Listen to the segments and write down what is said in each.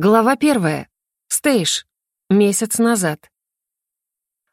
Глава первая. Стейш. Месяц назад.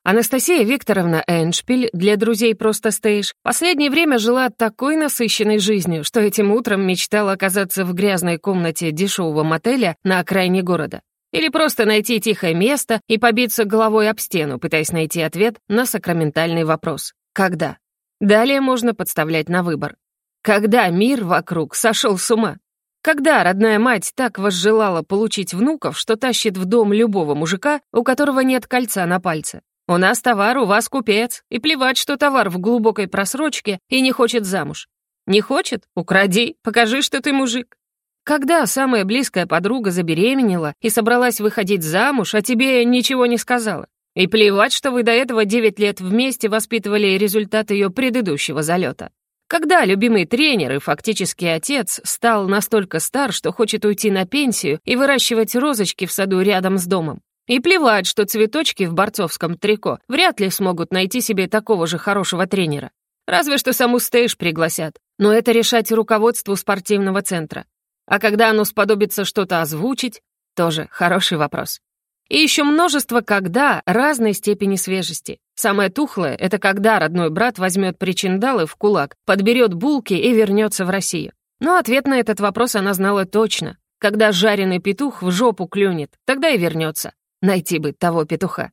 Анастасия Викторовна Эншпиль, для друзей просто Стейш, последнее время жила такой насыщенной жизнью, что этим утром мечтала оказаться в грязной комнате дешевого мотеля на окраине города. Или просто найти тихое место и побиться головой об стену, пытаясь найти ответ на сакраментальный вопрос. Когда? Далее можно подставлять на выбор. Когда мир вокруг сошел с ума? Когда родная мать так возжелала получить внуков, что тащит в дом любого мужика, у которого нет кольца на пальце? У нас товар, у вас купец, и плевать, что товар в глубокой просрочке и не хочет замуж. Не хочет? Укради, покажи, что ты мужик. Когда самая близкая подруга забеременела и собралась выходить замуж, а тебе ничего не сказала? И плевать, что вы до этого 9 лет вместе воспитывали результат ее предыдущего залета. Когда любимый тренер и фактически отец стал настолько стар, что хочет уйти на пенсию и выращивать розочки в саду рядом с домом. И плевать, что цветочки в борцовском трико вряд ли смогут найти себе такого же хорошего тренера. Разве что саму Стейш пригласят. Но это решать руководству спортивного центра. А когда оно сподобится что-то озвучить, тоже хороший вопрос. И еще множество «когда» разной степени свежести. Самое тухлое — это когда родной брат возьмет причиндалы в кулак, подберет булки и вернется в Россию. Но ответ на этот вопрос она знала точно. Когда жареный петух в жопу клюнет, тогда и вернется. Найти бы того петуха.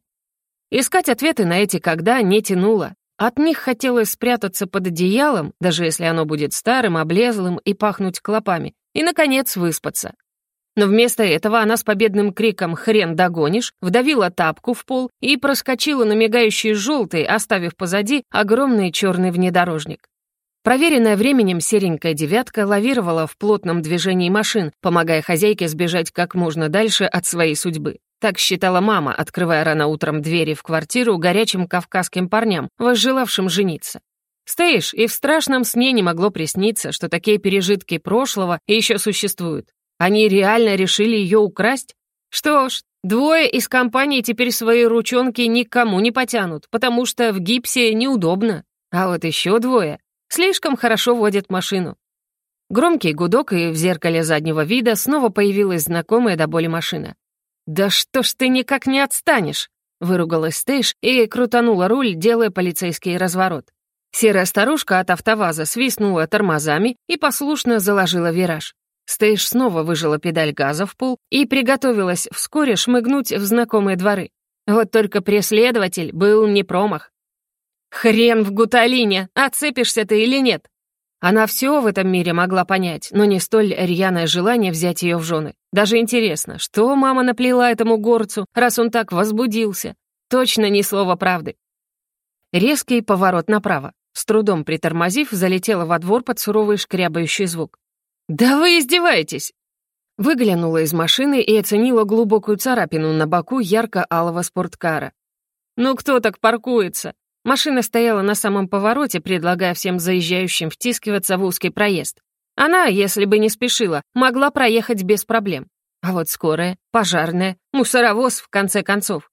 Искать ответы на эти «когда» не тянуло. От них хотелось спрятаться под одеялом, даже если оно будет старым, облезлым и пахнуть клопами, и, наконец, выспаться. Но вместо этого она с победным криком «Хрен догонишь!» вдавила тапку в пол и проскочила на мигающий желтый, оставив позади огромный черный внедорожник. Проверенная временем серенькая девятка лавировала в плотном движении машин, помогая хозяйке сбежать как можно дальше от своей судьбы. Так считала мама, открывая рано утром двери в квартиру горячим кавказским парням, возжелавшим жениться. Стоишь, и в страшном сне не могло присниться, что такие пережитки прошлого еще существуют. Они реально решили ее украсть? Что ж, двое из компании теперь свои ручонки никому не потянут, потому что в гипсе неудобно. А вот еще двое слишком хорошо водят машину. Громкий гудок, и в зеркале заднего вида снова появилась знакомая до боли машина. «Да что ж ты никак не отстанешь?» — выругалась Стейш и крутанула руль, делая полицейский разворот. Серая старушка от автоваза свистнула тормозами и послушно заложила вираж. Стейш снова выжила педаль газа в пол и приготовилась вскоре шмыгнуть в знакомые дворы. Вот только преследователь был не промах. «Хрен в гуталине! Отцепишься ты или нет?» Она все в этом мире могла понять, но не столь рьяное желание взять ее в жены. Даже интересно, что мама наплела этому горцу, раз он так возбудился. Точно ни слова правды. Резкий поворот направо. С трудом притормозив, залетела во двор под суровый шкрябающий звук. «Да вы издеваетесь!» Выглянула из машины и оценила глубокую царапину на боку ярко-алого спорткара. «Ну кто так паркуется?» Машина стояла на самом повороте, предлагая всем заезжающим втискиваться в узкий проезд. Она, если бы не спешила, могла проехать без проблем. А вот скорая, пожарная, мусоровоз, в конце концов.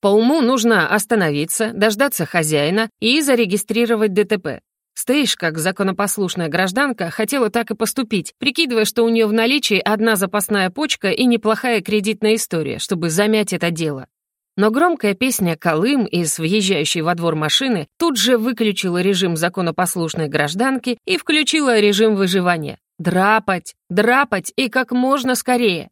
По уму нужно остановиться, дождаться хозяина и зарегистрировать ДТП. Стейш, как законопослушная гражданка, хотела так и поступить, прикидывая, что у нее в наличии одна запасная почка и неплохая кредитная история, чтобы замять это дело. Но громкая песня «Колым» из въезжающей во двор машины тут же выключила режим законопослушной гражданки и включила режим выживания. Драпать, драпать и как можно скорее.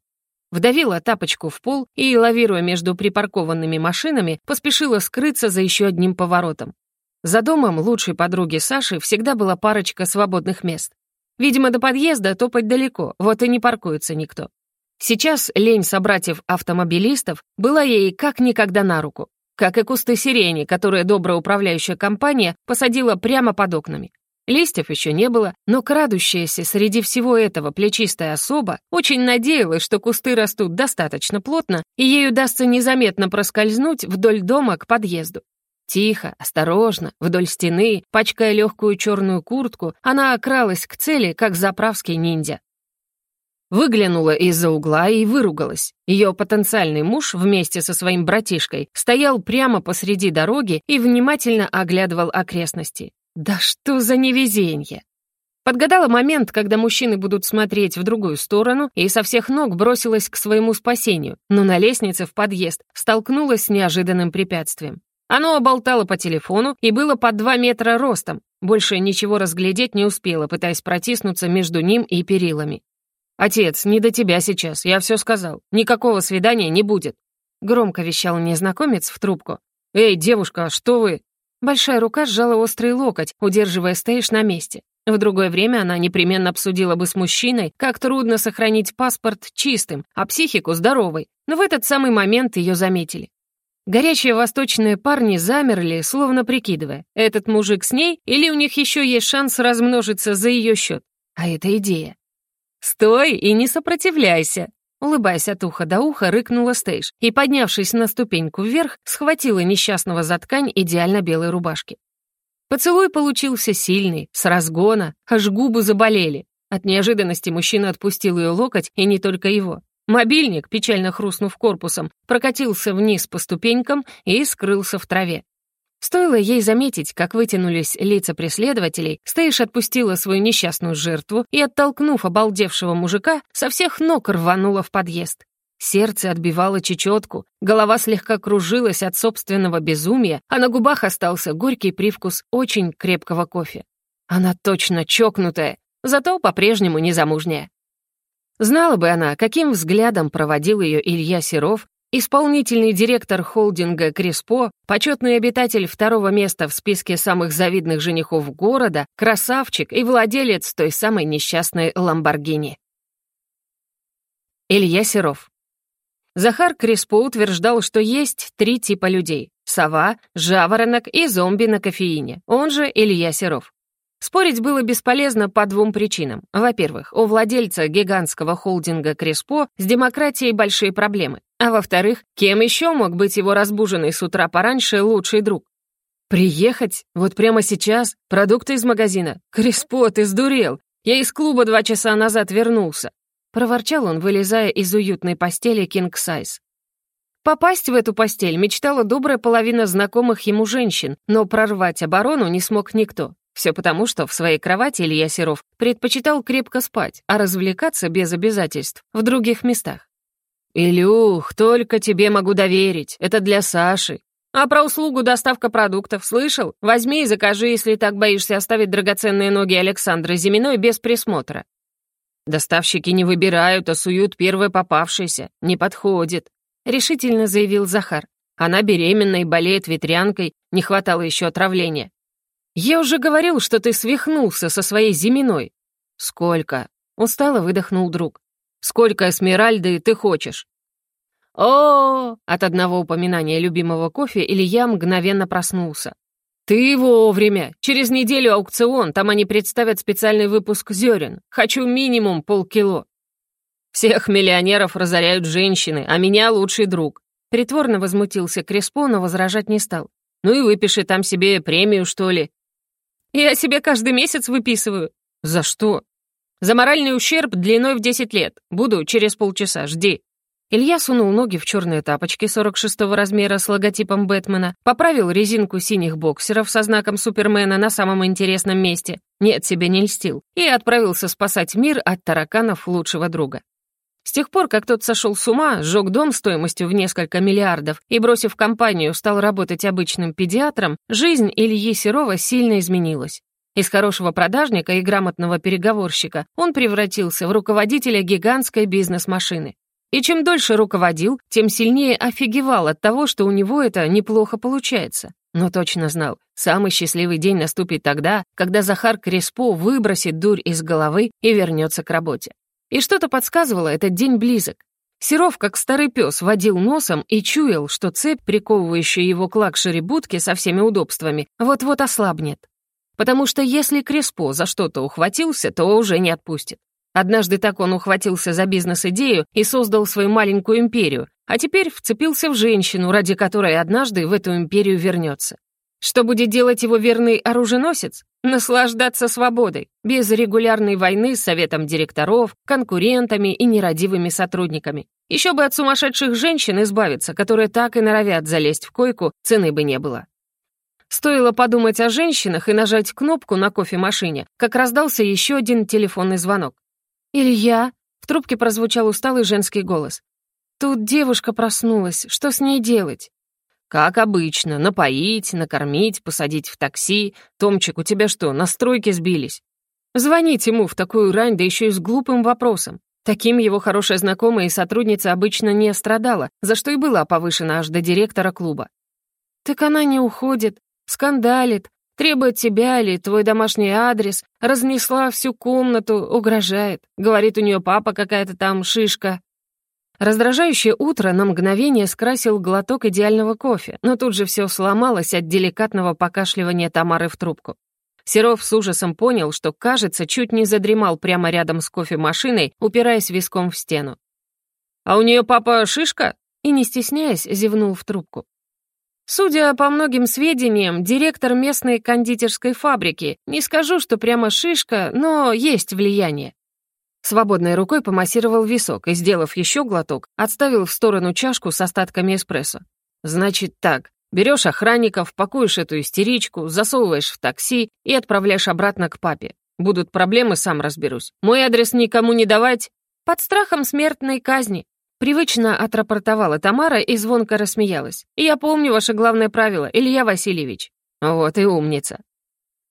Вдавила тапочку в пол и, лавируя между припаркованными машинами, поспешила скрыться за еще одним поворотом. За домом лучшей подруги Саши всегда была парочка свободных мест. Видимо, до подъезда топать далеко, вот и не паркуется никто. Сейчас лень собратьев-автомобилистов была ей как никогда на руку, как и кусты сирени, которые добрая управляющая компания посадила прямо под окнами. Листьев еще не было, но крадущаяся среди всего этого плечистая особа очень надеялась, что кусты растут достаточно плотно, и ей удастся незаметно проскользнуть вдоль дома к подъезду. Тихо, осторожно, вдоль стены, пачкая легкую черную куртку, она окралась к цели, как заправский ниндзя. Выглянула из-за угла и выругалась. Ее потенциальный муж вместе со своим братишкой стоял прямо посреди дороги и внимательно оглядывал окрестности. «Да что за невезенье!» Подгадала момент, когда мужчины будут смотреть в другую сторону, и со всех ног бросилась к своему спасению, но на лестнице в подъезд столкнулась с неожиданным препятствием. Оно оболтало по телефону и было под два метра ростом. Больше ничего разглядеть не успела, пытаясь протиснуться между ним и перилами. «Отец, не до тебя сейчас, я все сказал. Никакого свидания не будет», — громко вещал незнакомец в трубку. «Эй, девушка, что вы?» Большая рука сжала острый локоть, удерживая Стейш на месте. В другое время она непременно обсудила бы с мужчиной, как трудно сохранить паспорт чистым, а психику здоровой, но в этот самый момент ее заметили. Горячие восточные парни замерли, словно прикидывая, этот мужик с ней или у них еще есть шанс размножиться за ее счет. А это идея. «Стой и не сопротивляйся!» Улыбаясь от уха до уха, рыкнула Стейш и, поднявшись на ступеньку вверх, схватила несчастного за ткань идеально белой рубашки. Поцелуй получился сильный, с разгона, аж губы заболели. От неожиданности мужчина отпустил ее локоть, и не только его. Мобильник, печально хрустнув корпусом, прокатился вниз по ступенькам и скрылся в траве. Стоило ей заметить, как вытянулись лица преследователей, Стейш отпустила свою несчастную жертву и, оттолкнув обалдевшего мужика, со всех ног рванула в подъезд. Сердце отбивало чечетку, голова слегка кружилась от собственного безумия, а на губах остался горький привкус очень крепкого кофе. Она точно чокнутая, зато по-прежнему незамужняя. Знала бы она, каким взглядом проводил ее Илья Серов, исполнительный директор холдинга «Креспо», почетный обитатель второго места в списке самых завидных женихов города, красавчик и владелец той самой несчастной «Ламборгини». Илья Серов Захар Креспо утверждал, что есть три типа людей — сова, жаворонок и зомби на кофеине, он же Илья Серов. Спорить было бесполезно по двум причинам. Во-первых, у владельца гигантского холдинга Креспо с демократией большие проблемы. А во-вторых, кем еще мог быть его разбуженный с утра пораньше лучший друг? «Приехать? Вот прямо сейчас? Продукты из магазина? Креспо, ты сдурел! Я из клуба два часа назад вернулся. Проворчал он, вылезая из уютной постели Size. Попасть в эту постель мечтала добрая половина знакомых ему женщин, но прорвать оборону не смог никто. Все потому, что в своей кровати Илья Серов предпочитал крепко спать, а развлекаться без обязательств в других местах. «Илюх, только тебе могу доверить, это для Саши. А про услугу доставка продуктов слышал? Возьми и закажи, если так боишься оставить драгоценные ноги Александры Зиминой без присмотра. «Доставщики не выбирают, а суют первое попавшееся. Не подходит», — решительно заявил Захар. «Она беременна и болеет ветрянкой, не хватало еще отравления». «Я уже говорил, что ты свихнулся со своей Зиминой». «Сколько?» — устало выдохнул друг. «Сколько эсмеральды ты хочешь?» О, -о, -о, От одного упоминания любимого кофе Илья мгновенно проснулся. «Ты вовремя. Через неделю аукцион, там они представят специальный выпуск зерен. Хочу минимум полкило». «Всех миллионеров разоряют женщины, а меня лучший друг». Притворно возмутился Креспо, но возражать не стал. «Ну и выпиши там себе премию, что ли». «Я себе каждый месяц выписываю». «За что?» «За моральный ущерб длиной в 10 лет. Буду через полчаса, жди». Илья сунул ноги в черные тапочки 46-го размера с логотипом Бэтмена, поправил резинку синих боксеров со знаком Супермена на самом интересном месте, нет, себе не льстил, и отправился спасать мир от тараканов лучшего друга. С тех пор, как тот сошел с ума, сжег дом стоимостью в несколько миллиардов и, бросив компанию, стал работать обычным педиатром, жизнь Ильи Серова сильно изменилась. Из хорошего продажника и грамотного переговорщика он превратился в руководителя гигантской бизнес-машины. И чем дольше руководил, тем сильнее офигевал от того, что у него это неплохо получается. Но точно знал, самый счастливый день наступит тогда, когда Захар Креспо выбросит дурь из головы и вернется к работе. И что-то подсказывало, этот день близок. Серов, как старый пес, водил носом и чуял, что цепь, приковывающая его к лакшери-будке со всеми удобствами, вот-вот ослабнет. Потому что если Креспо за что-то ухватился, то уже не отпустит. Однажды так он ухватился за бизнес-идею и создал свою маленькую империю, а теперь вцепился в женщину, ради которой однажды в эту империю вернется. Что будет делать его верный оруженосец? Наслаждаться свободой, без регулярной войны с советом директоров, конкурентами и нерадивыми сотрудниками. Еще бы от сумасшедших женщин избавиться, которые так и норовят залезть в койку, цены бы не было. Стоило подумать о женщинах и нажать кнопку на кофемашине, как раздался еще один телефонный звонок. «Илья?» — в трубке прозвучал усталый женский голос. «Тут девушка проснулась. Что с ней делать?» «Как обычно. Напоить, накормить, посадить в такси. Томчик, у тебя что, настройки сбились?» Звонить ему в такую рань, да еще и с глупым вопросом. Таким его хорошая знакомая и сотрудница обычно не страдала, за что и была повышена аж до директора клуба. «Так она не уходит скандалит, требует тебя или твой домашний адрес, разнесла всю комнату, угрожает. Говорит, у нее папа какая-то там шишка. Раздражающее утро на мгновение скрасил глоток идеального кофе, но тут же все сломалось от деликатного покашливания Тамары в трубку. Серов с ужасом понял, что, кажется, чуть не задремал прямо рядом с кофемашиной, упираясь виском в стену. «А у нее папа шишка?» И, не стесняясь, зевнул в трубку. Судя по многим сведениям, директор местной кондитерской фабрики. Не скажу, что прямо шишка, но есть влияние. Свободной рукой помассировал висок и, сделав еще глоток, отставил в сторону чашку с остатками эспрессо. «Значит так, берешь охранников, пакуешь эту истеричку, засовываешь в такси и отправляешь обратно к папе. Будут проблемы, сам разберусь. Мой адрес никому не давать. Под страхом смертной казни. Привычно отрапортовала Тамара и звонко рассмеялась. «Я помню ваше главное правило, Илья Васильевич». «Вот и умница».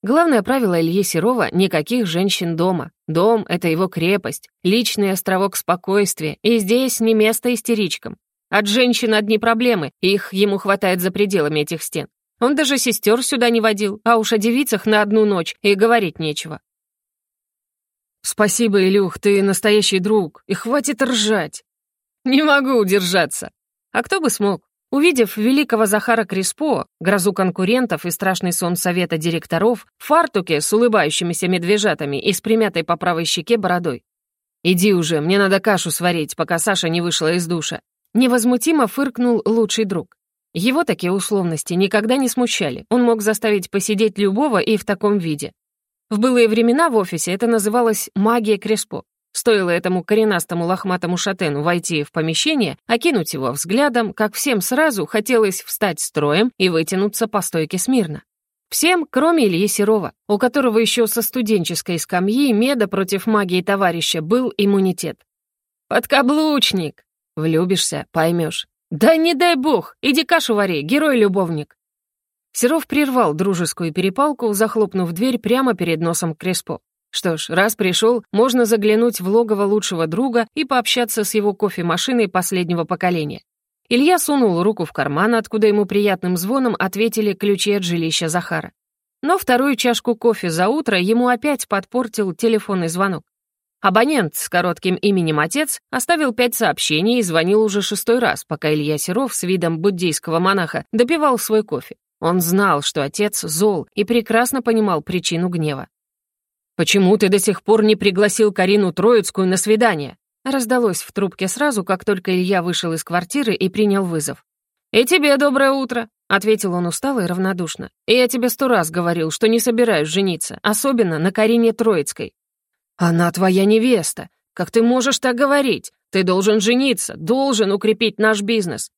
Главное правило Ильи Серова — никаких женщин дома. Дом — это его крепость, личный островок спокойствия, и здесь не место истеричкам. От женщин одни проблемы, их ему хватает за пределами этих стен. Он даже сестер сюда не водил, а уж о девицах на одну ночь и говорить нечего. «Спасибо, Илюх, ты настоящий друг, и хватит ржать!» Не могу удержаться. А кто бы смог? Увидев великого Захара Криспо, грозу конкурентов и страшный сон совета директоров, фартуке с улыбающимися медвежатами и с примятой по правой щеке бородой. «Иди уже, мне надо кашу сварить, пока Саша не вышла из душа». Невозмутимо фыркнул лучший друг. Его такие условности никогда не смущали. Он мог заставить посидеть любого и в таком виде. В былые времена в офисе это называлось «магия Креспо». Стоило этому коренастому лохматому шатену войти в помещение, окинуть его взглядом, как всем сразу хотелось встать строем и вытянуться по стойке смирно. Всем, кроме Ильи Серова, у которого еще со студенческой скамьи меда против магии товарища был иммунитет. «Подкаблучник!» «Влюбишься, поймешь». «Да не дай бог! Иди кашу вари, герой-любовник!» Серов прервал дружескую перепалку, захлопнув дверь прямо перед носом Креспо. Что ж, раз пришел, можно заглянуть в логово лучшего друга и пообщаться с его кофемашиной последнего поколения. Илья сунул руку в карман, откуда ему приятным звоном ответили ключи от жилища Захара. Но вторую чашку кофе за утро ему опять подпортил телефонный звонок. Абонент с коротким именем «Отец» оставил пять сообщений и звонил уже шестой раз, пока Илья Серов с видом буддийского монаха допивал свой кофе. Он знал, что отец зол и прекрасно понимал причину гнева. «Почему ты до сих пор не пригласил Карину Троицкую на свидание?» Раздалось в трубке сразу, как только Илья вышел из квартиры и принял вызов. «И тебе доброе утро», — ответил он устало и равнодушно. «И я тебе сто раз говорил, что не собираюсь жениться, особенно на Карине Троицкой». «Она твоя невеста. Как ты можешь так говорить? Ты должен жениться, должен укрепить наш бизнес.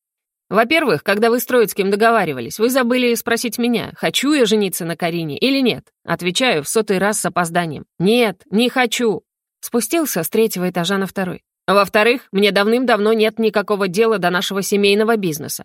Во-первых, когда вы с Троицким договаривались, вы забыли спросить меня, хочу я жениться на Карине или нет. Отвечаю в сотый раз с опозданием. Нет, не хочу. Спустился с третьего этажа на второй. Во-вторых, мне давным-давно нет никакого дела до нашего семейного бизнеса.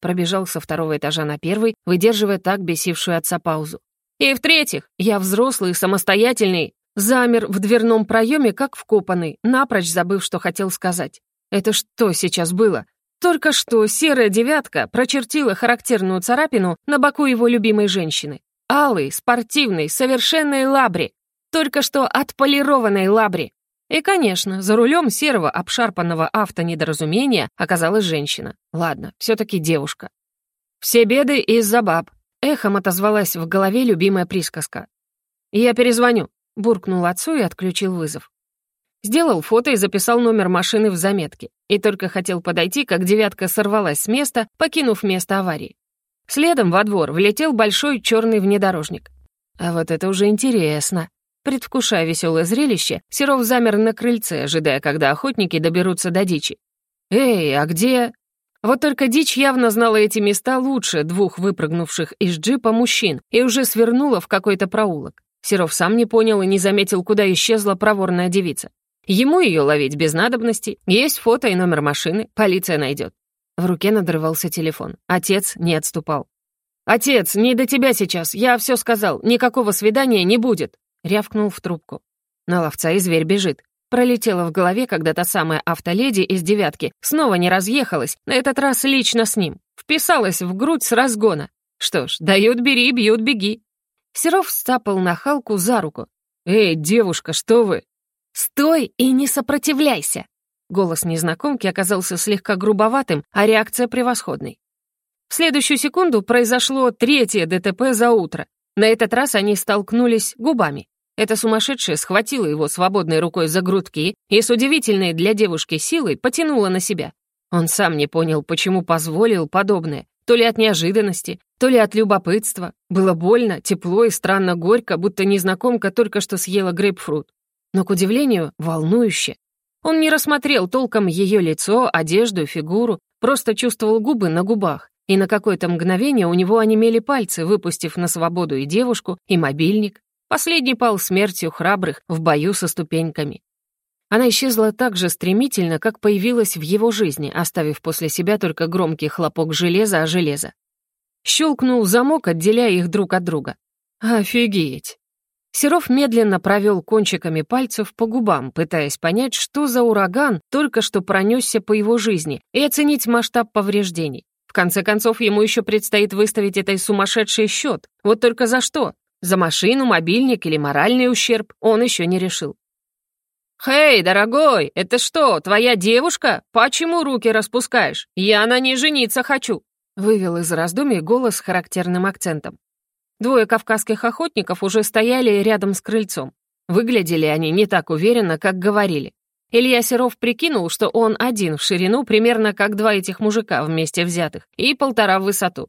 Пробежал со второго этажа на первый, выдерживая так бесившую отца паузу. И в-третьих, я взрослый самостоятельный, замер в дверном проеме, как вкопанный, напрочь забыв, что хотел сказать. Это что сейчас было? Только что серая девятка прочертила характерную царапину на боку его любимой женщины. Алый, спортивный, совершенной лабри. Только что отполированной лабри. И, конечно, за рулем серого обшарпанного автонедоразумения оказалась женщина. Ладно, все-таки девушка. «Все беды из-за баб», — эхом отозвалась в голове любимая присказка. «Я перезвоню», — буркнул отцу и отключил вызов. Сделал фото и записал номер машины в заметке. И только хотел подойти, как девятка сорвалась с места, покинув место аварии. Следом во двор влетел большой черный внедорожник. А вот это уже интересно. Предвкушая веселое зрелище, Серов замер на крыльце, ожидая, когда охотники доберутся до дичи. «Эй, а где...» Вот только дичь явно знала эти места лучше двух выпрыгнувших из джипа мужчин и уже свернула в какой-то проулок. Серов сам не понял и не заметил, куда исчезла проворная девица. Ему ее ловить без надобности. Есть фото и номер машины, полиция найдет. В руке надрывался телефон. Отец не отступал. «Отец, не до тебя сейчас, я все сказал, никакого свидания не будет», — рявкнул в трубку. На ловца и зверь бежит. Пролетела в голове, когда та самая автоледи из «девятки» снова не разъехалась, на этот раз лично с ним. Вписалась в грудь с разгона. Что ж, дают бери, бьют беги. Серов сцапал нахалку за руку. «Эй, девушка, что вы?» «Стой и не сопротивляйся!» Голос незнакомки оказался слегка грубоватым, а реакция превосходной. В следующую секунду произошло третье ДТП за утро. На этот раз они столкнулись губами. Эта сумасшедшая схватила его свободной рукой за грудки и с удивительной для девушки силой потянула на себя. Он сам не понял, почему позволил подобное. То ли от неожиданности, то ли от любопытства. Было больно, тепло и странно горько, будто незнакомка только что съела грейпфрут. Но, к удивлению, волнующе. Он не рассмотрел толком ее лицо, одежду, фигуру, просто чувствовал губы на губах. И на какое-то мгновение у него онемели пальцы, выпустив на свободу и девушку, и мобильник. Последний пал смертью храбрых в бою со ступеньками. Она исчезла так же стремительно, как появилась в его жизни, оставив после себя только громкий хлопок железа о железо. Щелкнул замок, отделяя их друг от друга. «Офигеть!» Серов медленно провел кончиками пальцев по губам, пытаясь понять, что за ураган только что пронесся по его жизни, и оценить масштаб повреждений. В конце концов, ему еще предстоит выставить этой сумасшедший счет. Вот только за что? За машину, мобильник или моральный ущерб он еще не решил. «Хей, дорогой, это что, твоя девушка? Почему руки распускаешь? Я на ней жениться хочу!» Вывел из раздумий голос с характерным акцентом. Двое кавказских охотников уже стояли рядом с крыльцом. Выглядели они не так уверенно, как говорили. Илья Серов прикинул, что он один в ширину, примерно как два этих мужика вместе взятых, и полтора в высоту.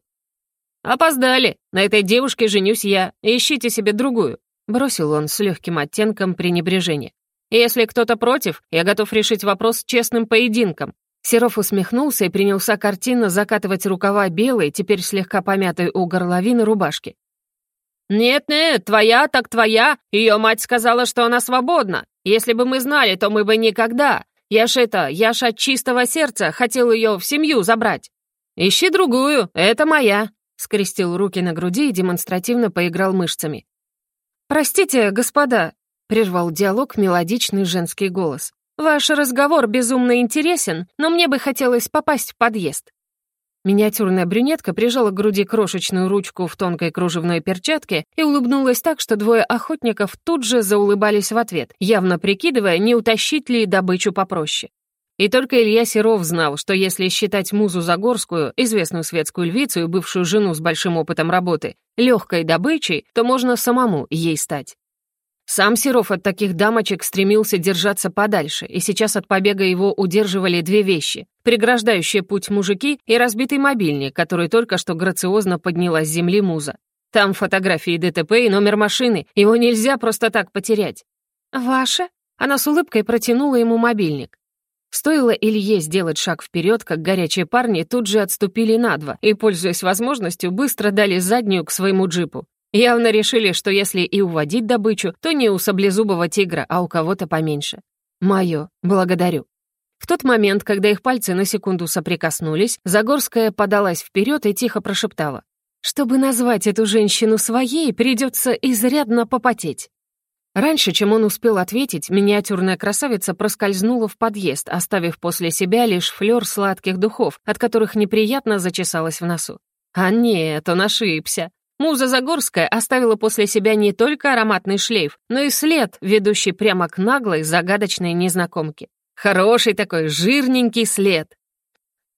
«Опоздали. На этой девушке женюсь я. Ищите себе другую», — бросил он с легким оттенком пренебрежения. «Если кто-то против, я готов решить вопрос честным поединком. Серов усмехнулся и принялся картинно закатывать рукава белой, теперь слегка помятой у горловины рубашки. «Нет-нет, твоя так твоя. Ее мать сказала, что она свободна. Если бы мы знали, то мы бы никогда. Я ж это, я ж от чистого сердца хотел ее в семью забрать. Ищи другую, это моя», — скрестил руки на груди и демонстративно поиграл мышцами. «Простите, господа», — прервал диалог мелодичный женский голос. «Ваш разговор безумно интересен, но мне бы хотелось попасть в подъезд». Миниатюрная брюнетка прижала к груди крошечную ручку в тонкой кружевной перчатке и улыбнулась так, что двое охотников тут же заулыбались в ответ, явно прикидывая, не утащить ли добычу попроще. И только Илья Серов знал, что если считать Музу Загорскую, известную светскую львицу и бывшую жену с большим опытом работы, легкой добычей, то можно самому ей стать. Сам Серов от таких дамочек стремился держаться подальше, и сейчас от побега его удерживали две вещи — преграждающие путь мужики и разбитый мобильник, который только что грациозно подняла с земли муза. Там фотографии ДТП и номер машины, его нельзя просто так потерять. «Ваше?» Она с улыбкой протянула ему мобильник. Стоило Илье сделать шаг вперед, как горячие парни тут же отступили на два и, пользуясь возможностью, быстро дали заднюю к своему джипу. Явно решили, что если и уводить добычу, то не у саблезубого тигра, а у кого-то поменьше. Моё, благодарю. В тот момент, когда их пальцы на секунду соприкоснулись, Загорская подалась вперед и тихо прошептала. «Чтобы назвать эту женщину своей, придется изрядно попотеть». Раньше, чем он успел ответить, миниатюрная красавица проскользнула в подъезд, оставив после себя лишь флёр сладких духов, от которых неприятно зачесалась в носу. А нет, он ошибся. Муза Загорская оставила после себя не только ароматный шлейф, но и след, ведущий прямо к наглой, загадочной незнакомке. Хороший такой, жирненький след.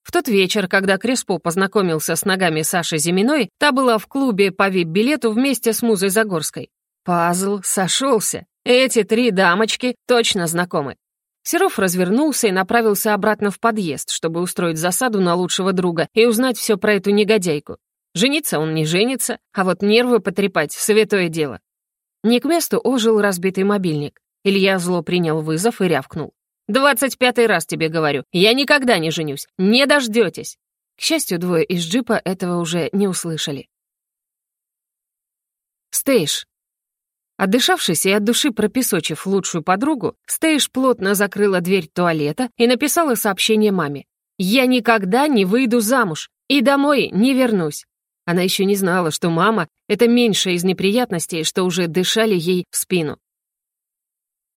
В тот вечер, когда Креспо познакомился с ногами Саши Зиминой, та была в клубе по вип-билету вместе с Музой Загорской. Пазл сошелся. Эти три дамочки точно знакомы. Серов развернулся и направился обратно в подъезд, чтобы устроить засаду на лучшего друга и узнать все про эту негодяйку. Жениться он не женится, а вот нервы потрепать — святое дело. Не к месту ожил разбитый мобильник. Илья зло принял вызов и рявкнул. «Двадцать пятый раз тебе говорю, я никогда не женюсь, не дождетесь. К счастью, двое из джипа этого уже не услышали. Стейш. Отдышавшись и от души пропесочив лучшую подругу, Стейш плотно закрыла дверь туалета и написала сообщение маме. «Я никогда не выйду замуж и домой не вернусь». Она еще не знала, что мама — это меньшая из неприятностей, что уже дышали ей в спину.